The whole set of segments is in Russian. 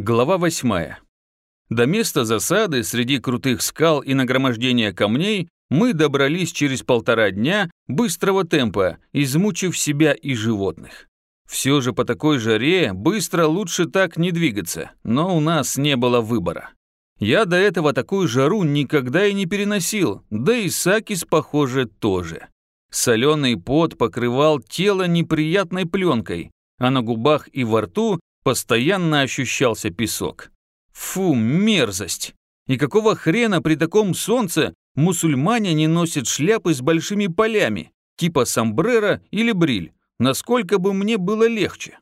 Глава 8. До места засады среди крутых скал и нагромождения камней мы добрались через полтора дня быстрого темпа, измучив себя и животных. Все же по такой жаре быстро лучше так не двигаться, но у нас не было выбора. Я до этого такую жару никогда и не переносил, да и Сакис, похоже, тоже. Соленый пот покрывал тело неприятной пленкой, а на губах и во рту постоянно ощущался песок. Фу, мерзость! И какого хрена при таком солнце мусульмане не носят шляпы с большими полями, типа сомбрero или бриль? Насколько бы мне было легче?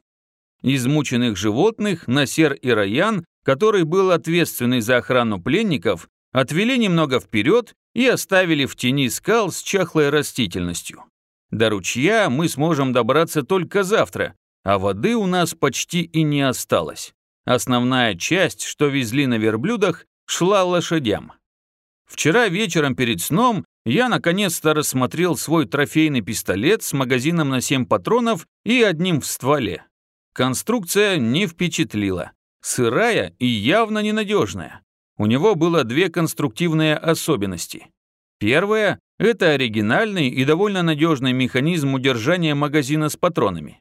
Измученных животных Насер и Раян, который был ответственный за охрану пленников, отвели немного вперед и оставили в тени скал с чахлой растительностью. До ручья мы сможем добраться только завтра, а воды у нас почти и не осталось. Основная часть, что везли на верблюдах, шла лошадям. Вчера вечером перед сном я наконец-то рассмотрел свой трофейный пистолет с магазином на 7 патронов и одним в стволе. Конструкция не впечатлила. Сырая и явно ненадежная. У него было две конструктивные особенности. Первая – это оригинальный и довольно надежный механизм удержания магазина с патронами.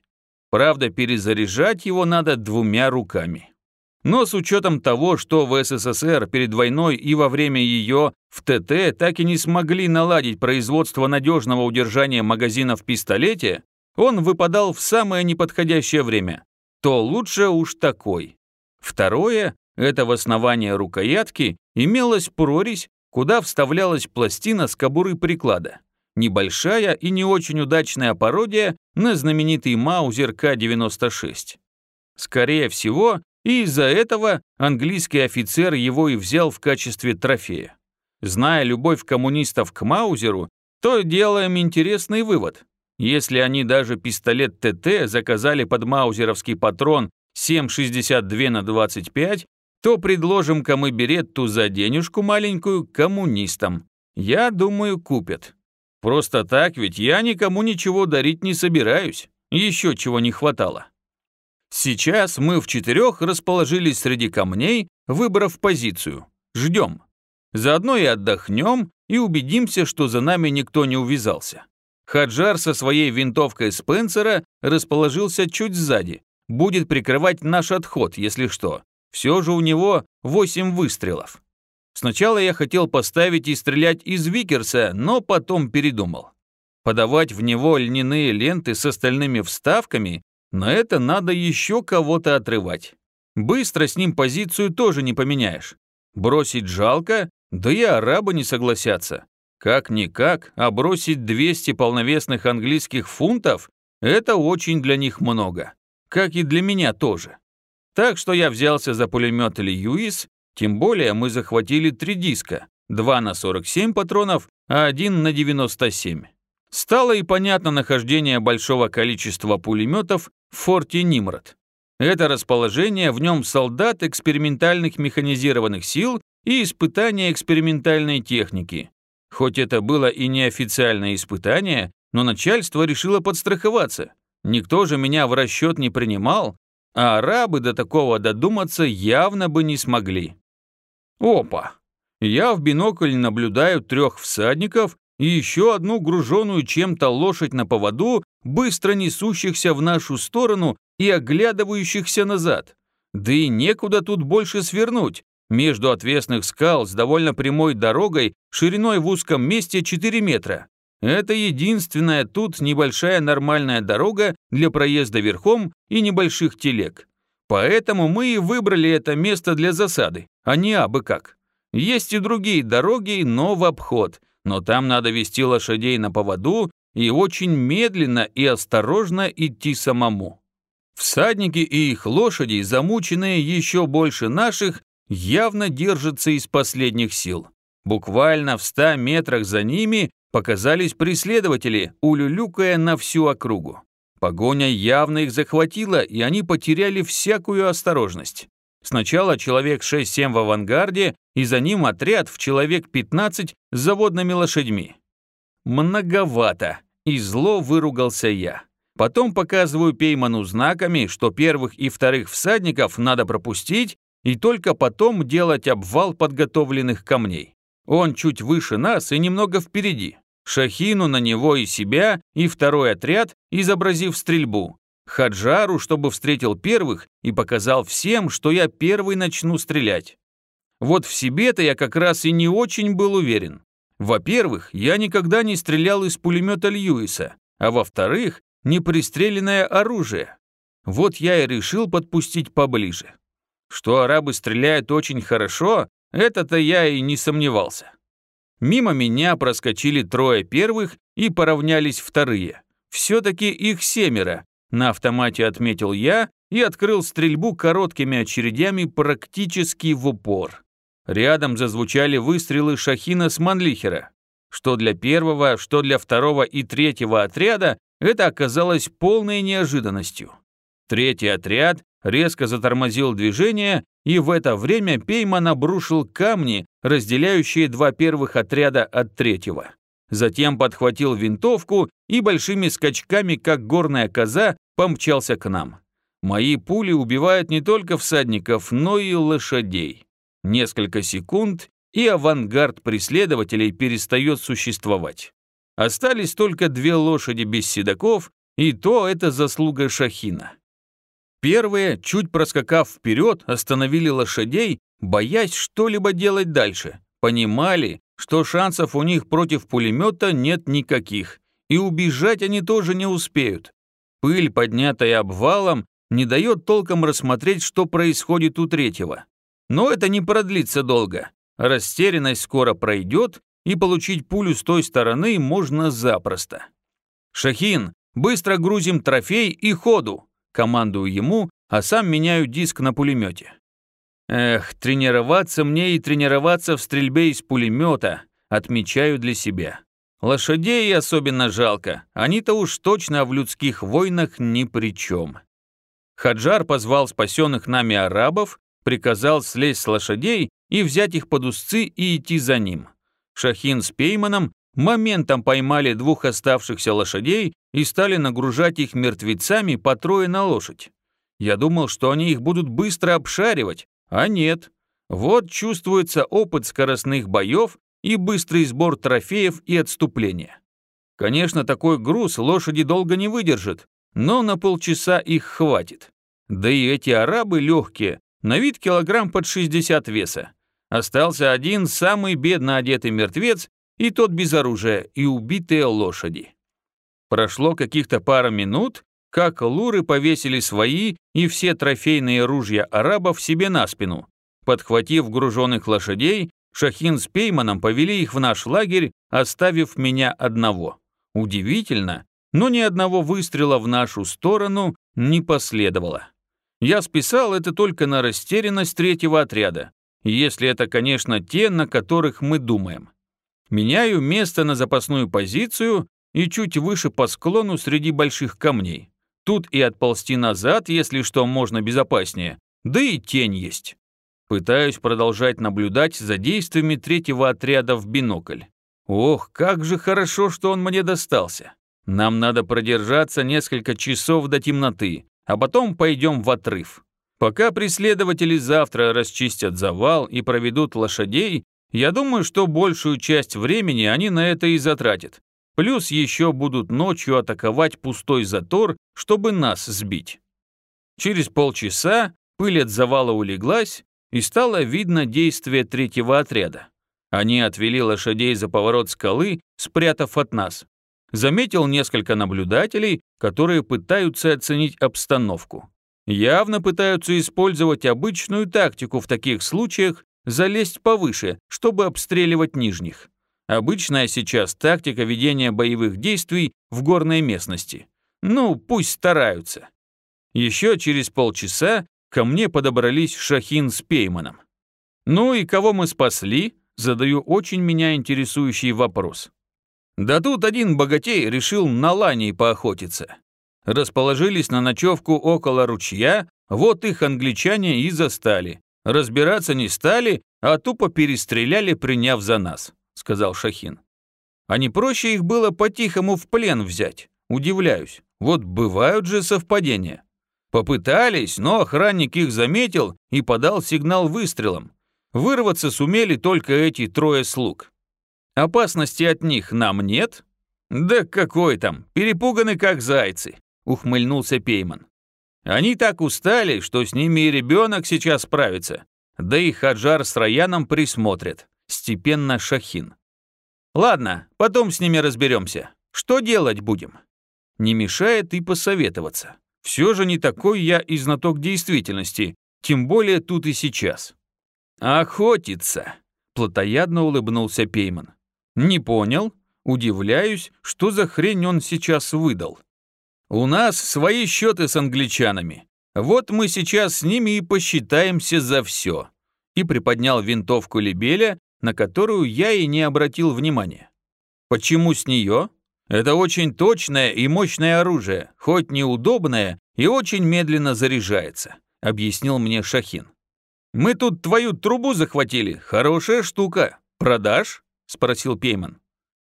Правда, перезаряжать его надо двумя руками. Но с учетом того, что в СССР перед войной и во время ее в ТТ так и не смогли наладить производство надежного удержания магазина в пистолете, он выпадал в самое неподходящее время, то лучше уж такой. Второе – это в основании рукоятки имелась прорезь, куда вставлялась пластина с кобуры приклада. Небольшая и не очень удачная пародия на знаменитый Маузер К-96. Скорее всего, и из-за этого английский офицер его и взял в качестве трофея. Зная любовь коммунистов к Маузеру, то делаем интересный вывод. Если они даже пистолет ТТ заказали под маузеровский патрон 7,62 на 25, то предложим-ка мы беретту за денежку маленькую коммунистам. Я думаю, купят. Просто так ведь я никому ничего дарить не собираюсь. Еще чего не хватало. Сейчас мы в четырех расположились среди камней, выбрав позицию. Ждем. Заодно и отдохнем, и убедимся, что за нами никто не увязался. Хаджар со своей винтовкой Спенсера расположился чуть сзади. Будет прикрывать наш отход, если что. Все же у него восемь выстрелов. Сначала я хотел поставить и стрелять из Викерса, но потом передумал. Подавать в него льняные ленты с остальными вставками, на это надо еще кого-то отрывать. Быстро с ним позицию тоже не поменяешь. Бросить жалко, да и арабы не согласятся. Как-никак, а бросить 200 полновесных английских фунтов – это очень для них много. Как и для меня тоже. Так что я взялся за пулемет Льюис тем более мы захватили три диска, два на 47 патронов, а один на 97. Стало и понятно нахождение большого количества пулеметов в форте Нимрод. Это расположение в нем солдат экспериментальных механизированных сил и испытания экспериментальной техники. Хоть это было и неофициальное испытание, но начальство решило подстраховаться. Никто же меня в расчет не принимал, а арабы до такого додуматься явно бы не смогли. Опа! Я в бинокль наблюдаю трех всадников и еще одну груженную чем-то лошадь на поводу, быстро несущихся в нашу сторону и оглядывающихся назад. Да и некуда тут больше свернуть. Между отвесных скал с довольно прямой дорогой шириной в узком месте 4 метра. Это единственная тут небольшая нормальная дорога для проезда верхом и небольших телег. Поэтому мы и выбрали это место для засады, а не абы как. Есть и другие дороги, но в обход, но там надо вести лошадей на поводу и очень медленно и осторожно идти самому. Всадники и их лошади, замученные еще больше наших, явно держатся из последних сил. Буквально в ста метрах за ними показались преследователи, улюлюкая на всю округу. Погоня явно их захватила, и они потеряли всякую осторожность. Сначала человек 6-7 в авангарде, и за ним отряд в человек 15 с заводными лошадьми. Многовато, и зло выругался я. Потом показываю Пейману знаками, что первых и вторых всадников надо пропустить, и только потом делать обвал подготовленных камней. Он чуть выше нас и немного впереди. Шахину на него и себя, и второй отряд, изобразив стрельбу. Хаджару, чтобы встретил первых и показал всем, что я первый начну стрелять. Вот в себе-то я как раз и не очень был уверен. Во-первых, я никогда не стрелял из пулемета Льюиса, а во-вторых, непристреленное оружие. Вот я и решил подпустить поближе. Что арабы стреляют очень хорошо, это-то я и не сомневался. Мимо меня проскочили трое первых и поравнялись вторые. Все-таки их семеро, на автомате отметил я и открыл стрельбу короткими очередями практически в упор. Рядом зазвучали выстрелы Шахина с Манлихера. Что для первого, что для второго и третьего отряда, это оказалось полной неожиданностью. Третий отряд резко затормозил движение, и в это время Пейман обрушил камни, разделяющие два первых отряда от третьего. Затем подхватил винтовку и большими скачками, как горная коза, помчался к нам. Мои пули убивают не только всадников, но и лошадей. Несколько секунд, и авангард преследователей перестает существовать. Остались только две лошади без седаков, и то это заслуга Шахина. Первые, чуть проскакав вперед, остановили лошадей, боясь что-либо делать дальше. Понимали, что шансов у них против пулемета нет никаких, и убежать они тоже не успеют. Пыль, поднятая обвалом, не дает толком рассмотреть, что происходит у третьего. Но это не продлится долго. Растерянность скоро пройдет, и получить пулю с той стороны можно запросто. «Шахин, быстро грузим трофей и ходу!» Командую ему, а сам меняю диск на пулемете. Эх, тренироваться мне и тренироваться в стрельбе из пулемета, отмечаю для себя. Лошадей особенно жалко, они-то уж точно в людских войнах ни при чем. Хаджар позвал спасенных нами арабов, приказал слезть с лошадей и взять их под узцы и идти за ним. Шахин с Пейманом моментом поймали двух оставшихся лошадей и стали нагружать их мертвецами по трое на лошадь. Я думал, что они их будут быстро обшаривать, а нет. Вот чувствуется опыт скоростных боев и быстрый сбор трофеев и отступления. Конечно, такой груз лошади долго не выдержит, но на полчаса их хватит. Да и эти арабы легкие, на вид килограмм под 60 веса. Остался один самый бедно одетый мертвец, и тот без оружия, и убитые лошади. Прошло каких-то пара минут, как луры повесили свои и все трофейные ружья арабов себе на спину. Подхватив груженных лошадей, Шахин с Пейманом повели их в наш лагерь, оставив меня одного. Удивительно, но ни одного выстрела в нашу сторону не последовало. Я списал это только на растерянность третьего отряда, если это, конечно, те, на которых мы думаем. Меняю место на запасную позицию и чуть выше по склону среди больших камней. Тут и отползти назад, если что, можно безопаснее, да и тень есть. Пытаюсь продолжать наблюдать за действиями третьего отряда в бинокль. Ох, как же хорошо, что он мне достался. Нам надо продержаться несколько часов до темноты, а потом пойдем в отрыв. Пока преследователи завтра расчистят завал и проведут лошадей, я думаю, что большую часть времени они на это и затратят. Плюс еще будут ночью атаковать пустой затор, чтобы нас сбить. Через полчаса пыль от завала улеглась, и стало видно действие третьего отряда. Они отвели лошадей за поворот скалы, спрятав от нас. Заметил несколько наблюдателей, которые пытаются оценить обстановку. Явно пытаются использовать обычную тактику в таких случаях залезть повыше, чтобы обстреливать нижних. Обычная сейчас тактика ведения боевых действий в горной местности. Ну, пусть стараются. Еще через полчаса ко мне подобрались Шахин с Пейманом. Ну и кого мы спасли? Задаю очень меня интересующий вопрос. Да тут один богатей решил на ланей поохотиться. Расположились на ночевку около ручья, вот их англичане и застали. Разбираться не стали, а тупо перестреляли, приняв за нас», — сказал Шахин. «А не проще их было по-тихому в плен взять? Удивляюсь. Вот бывают же совпадения». Попытались, но охранник их заметил и подал сигнал выстрелом. Вырваться сумели только эти трое слуг. Опасности от них нам нет? Да какой там, перепуганы как зайцы, ухмыльнулся Пейман. Они так устали, что с ними и ребенок сейчас справится. Да и Хаджар с Раяном присмотрят. Степенно Шахин. Ладно, потом с ними разберемся. Что делать будем? Не мешает и посоветоваться. Все же не такой я и знаток действительности, тем более тут и сейчас. Охотиться, плотоядно улыбнулся Пейман. Не понял? Удивляюсь, что за хрень он сейчас выдал. У нас свои счеты с англичанами. Вот мы сейчас с ними и посчитаемся за все. И приподнял винтовку Лебеля, на которую я и не обратил внимания. Почему с нее? Это очень точное и мощное оружие, хоть неудобное и очень медленно заряжается, объяснил мне Шахин. Мы тут твою трубу захватили, хорошая штука. Продашь? спросил Пейман.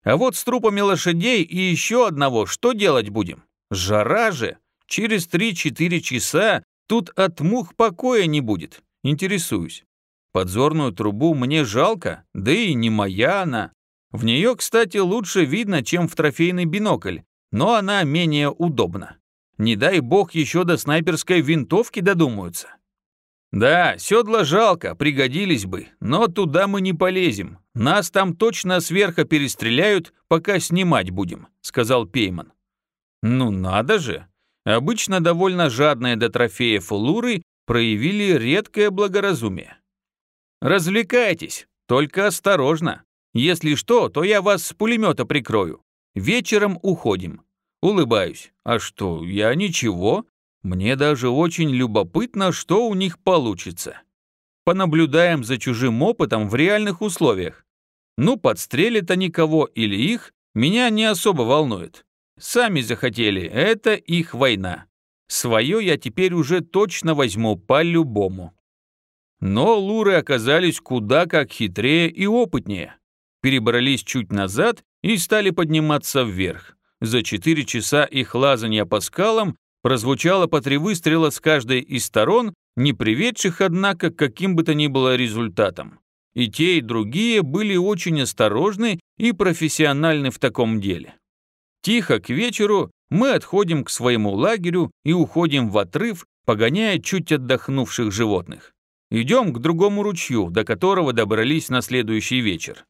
А вот с трупами лошадей и еще одного что делать будем? Жара же. Через 3-4 часа тут от мух покоя не будет. Интересуюсь. Подзорную трубу мне жалко, да и не моя она. В нее, кстати, лучше видно, чем в трофейный бинокль, но она менее удобна. Не дай бог еще до снайперской винтовки додумаются. Да, седла жалко, пригодились бы, но туда мы не полезем. Нас там точно сверху перестреляют, пока снимать будем, сказал Пейман. Ну надо же. Обычно довольно жадные до трофеев луры проявили редкое благоразумие. Развлекайтесь, только осторожно. Если что, то я вас с пулемета прикрою. Вечером уходим. Улыбаюсь. А что, я ничего. Мне даже очень любопытно, что у них получится. Понаблюдаем за чужим опытом в реальных условиях. Ну, подстрелят они кого или их, меня не особо волнует. Сами захотели, это их война. Свое я теперь уже точно возьму по-любому. Но луры оказались куда как хитрее и опытнее. Перебрались чуть назад и стали подниматься вверх. За четыре часа их лазания по скалам прозвучало по три выстрела с каждой из сторон, не приведших, однако, к каким бы то ни было результатам. И те, и другие были очень осторожны и профессиональны в таком деле. Тихо к вечеру мы отходим к своему лагерю и уходим в отрыв, погоняя чуть отдохнувших животных. Идем к другому ручью, до которого добрались на следующий вечер.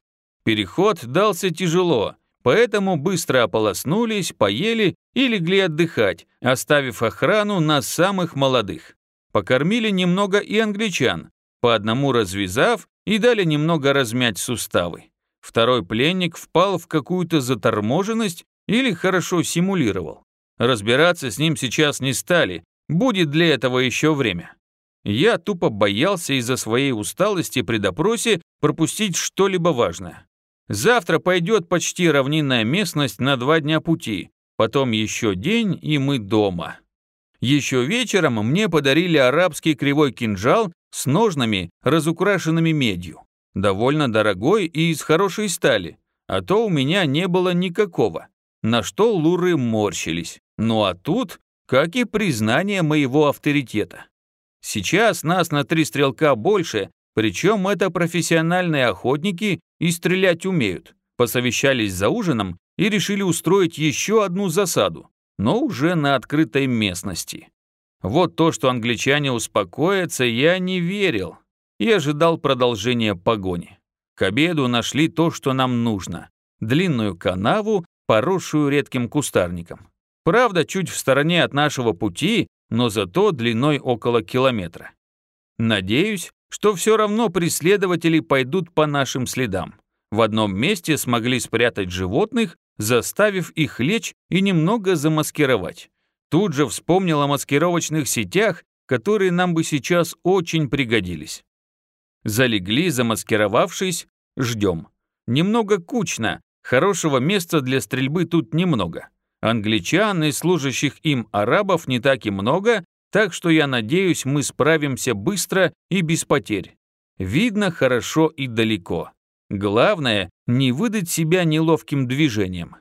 Переход дался тяжело, поэтому быстро ополоснулись, поели и легли отдыхать, оставив охрану на самых молодых. Покормили немного и англичан, по одному развязав и дали немного размять суставы. Второй пленник впал в какую-то заторможенность или хорошо симулировал. Разбираться с ним сейчас не стали, будет для этого еще время. Я тупо боялся из-за своей усталости при допросе пропустить что-либо важное. Завтра пойдет почти равнинная местность на два дня пути, потом еще день, и мы дома. Еще вечером мне подарили арабский кривой кинжал с ножнами, разукрашенными медью. Довольно дорогой и из хорошей стали, а то у меня не было никакого на что луры морщились. Ну а тут, как и признание моего авторитета. Сейчас нас на три стрелка больше, причем это профессиональные охотники и стрелять умеют. Посовещались за ужином и решили устроить еще одну засаду, но уже на открытой местности. Вот то, что англичане успокоятся, я не верил и ожидал продолжения погони. К обеду нашли то, что нам нужно. Длинную канаву поросшую редким кустарником. Правда, чуть в стороне от нашего пути, но зато длиной около километра. Надеюсь, что все равно преследователи пойдут по нашим следам. В одном месте смогли спрятать животных, заставив их лечь и немного замаскировать. Тут же вспомнил о маскировочных сетях, которые нам бы сейчас очень пригодились. Залегли, замаскировавшись, ждем. Немного кучно, Хорошего места для стрельбы тут немного. Англичан и служащих им арабов не так и много, так что я надеюсь, мы справимся быстро и без потерь. Видно хорошо и далеко. Главное, не выдать себя неловким движением.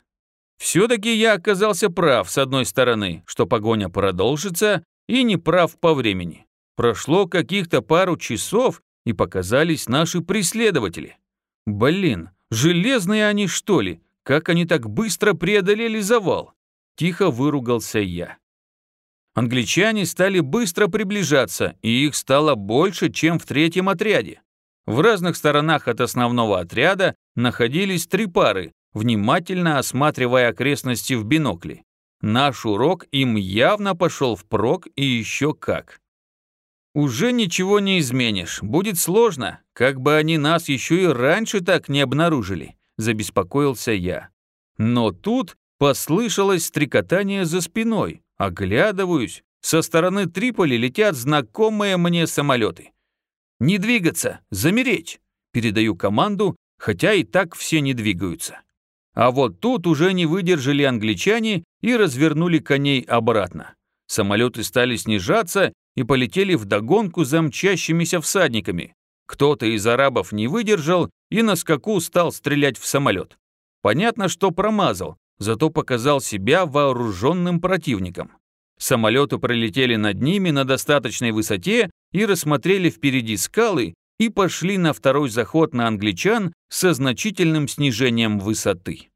Все-таки я оказался прав, с одной стороны, что погоня продолжится, и не прав по времени. Прошло каких-то пару часов, и показались наши преследователи. Блин, железные они что ли? Как они так быстро преодолели завал? Тихо выругался я. Англичане стали быстро приближаться, и их стало больше, чем в третьем отряде. В разных сторонах от основного отряда находились три пары, внимательно осматривая окрестности в бинокле. Наш урок им явно пошел впрок и еще как. Уже ничего не изменишь, будет сложно, как бы они нас еще и раньше так не обнаружили, забеспокоился я. Но тут послышалось стрекотание за спиной, оглядываюсь, со стороны Триполи летят знакомые мне самолеты. «Не двигаться, замереть!» Передаю команду, хотя и так все не двигаются. А вот тут уже не выдержали англичане и развернули коней обратно. Самолеты стали снижаться и полетели вдогонку за мчащимися всадниками. Кто-то из арабов не выдержал и на скаку стал стрелять в самолет. Понятно, что промазал, зато показал себя вооруженным противником. Самолеты пролетели над ними на достаточной высоте и рассмотрели впереди скалы и пошли на второй заход на англичан со значительным снижением высоты.